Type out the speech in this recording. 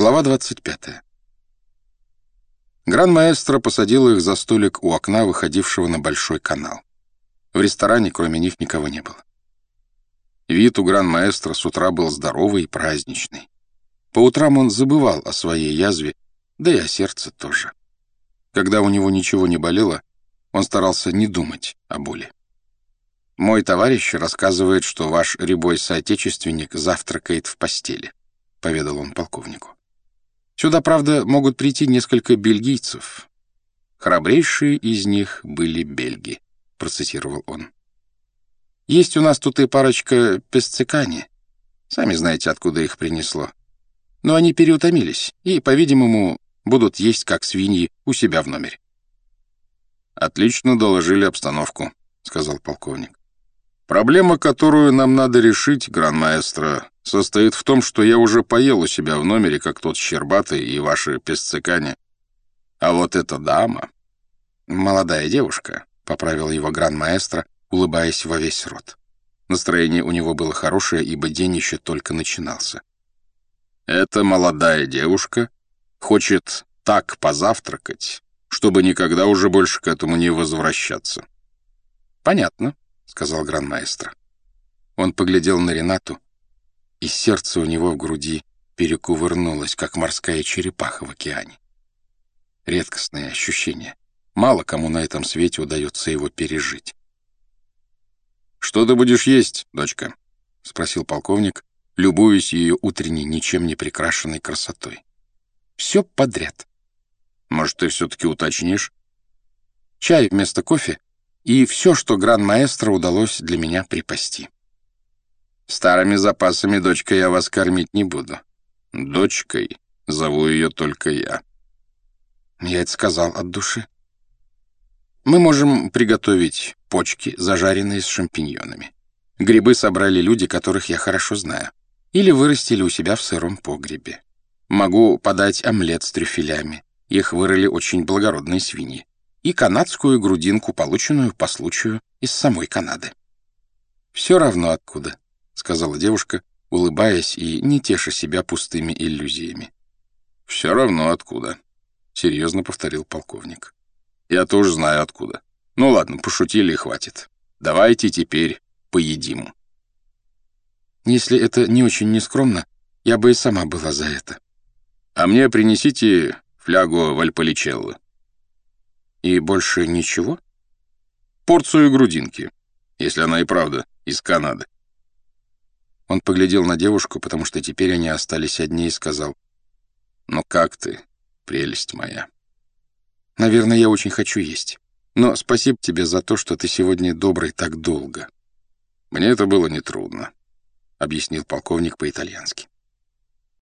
Глава 25. Гран-маэстро посадил их за столик у окна, выходившего на большой канал. В ресторане кроме них никого не было. Вид у гран-маэстро с утра был здоровый и праздничный. По утрам он забывал о своей язве, да и о сердце тоже. Когда у него ничего не болело, он старался не думать о боли. «Мой товарищ рассказывает, что ваш рябой соотечественник завтракает в постели», — поведал он полковнику. Сюда, правда, могут прийти несколько бельгийцев. Храбрейшие из них были бельги, процитировал он. Есть у нас тут и парочка песцикани. Сами знаете, откуда их принесло. Но они переутомились и, по-видимому, будут есть как свиньи у себя в номере. «Отлично доложили обстановку», — сказал полковник. «Проблема, которую нам надо решить, гран-маэстро, состоит в том, что я уже поел у себя в номере, как тот Щербатый и ваши песцикане. А вот эта дама... Молодая девушка, — поправил его гран-маэстро, улыбаясь во весь рот. Настроение у него было хорошее, ибо день еще только начинался. Эта молодая девушка хочет так позавтракать, чтобы никогда уже больше к этому не возвращаться. «Понятно», — сказал гран-маэстро. Он поглядел на Ренату, и сердце у него в груди перекувырнулось, как морская черепаха в океане. Редкостное ощущение. Мало кому на этом свете удается его пережить. «Что ты будешь есть, дочка?» — спросил полковник, любуясь ее утренней, ничем не прикрашенной красотой. «Все подряд». «Может, ты все-таки уточнишь?» «Чай вместо кофе и все, что гран-маэстро удалось для меня припасти». Старыми запасами, дочка, я вас кормить не буду. Дочкой зову ее только я. Я это сказал от души. Мы можем приготовить почки, зажаренные с шампиньонами. Грибы собрали люди, которых я хорошо знаю. Или вырастили у себя в сыром погребе. Могу подать омлет с трюфелями. Их вырыли очень благородные свиньи. И канадскую грудинку, полученную по случаю из самой Канады. Все равно откуда. — сказала девушка, улыбаясь и не теша себя пустыми иллюзиями. «Все равно откуда», — серьезно повторил полковник. «Я тоже знаю откуда. Ну ладно, пошутили и хватит. Давайте теперь поедим». «Если это не очень нескромно, я бы и сама была за это». «А мне принесите флягу вальполичелло». «И больше ничего?» «Порцию грудинки, если она и правда из Канады». Он поглядел на девушку, потому что теперь они остались одни, и сказал, «Ну как ты, прелесть моя?» «Наверное, я очень хочу есть. Но спасибо тебе за то, что ты сегодня добрый так долго». «Мне это было нетрудно», — объяснил полковник по-итальянски.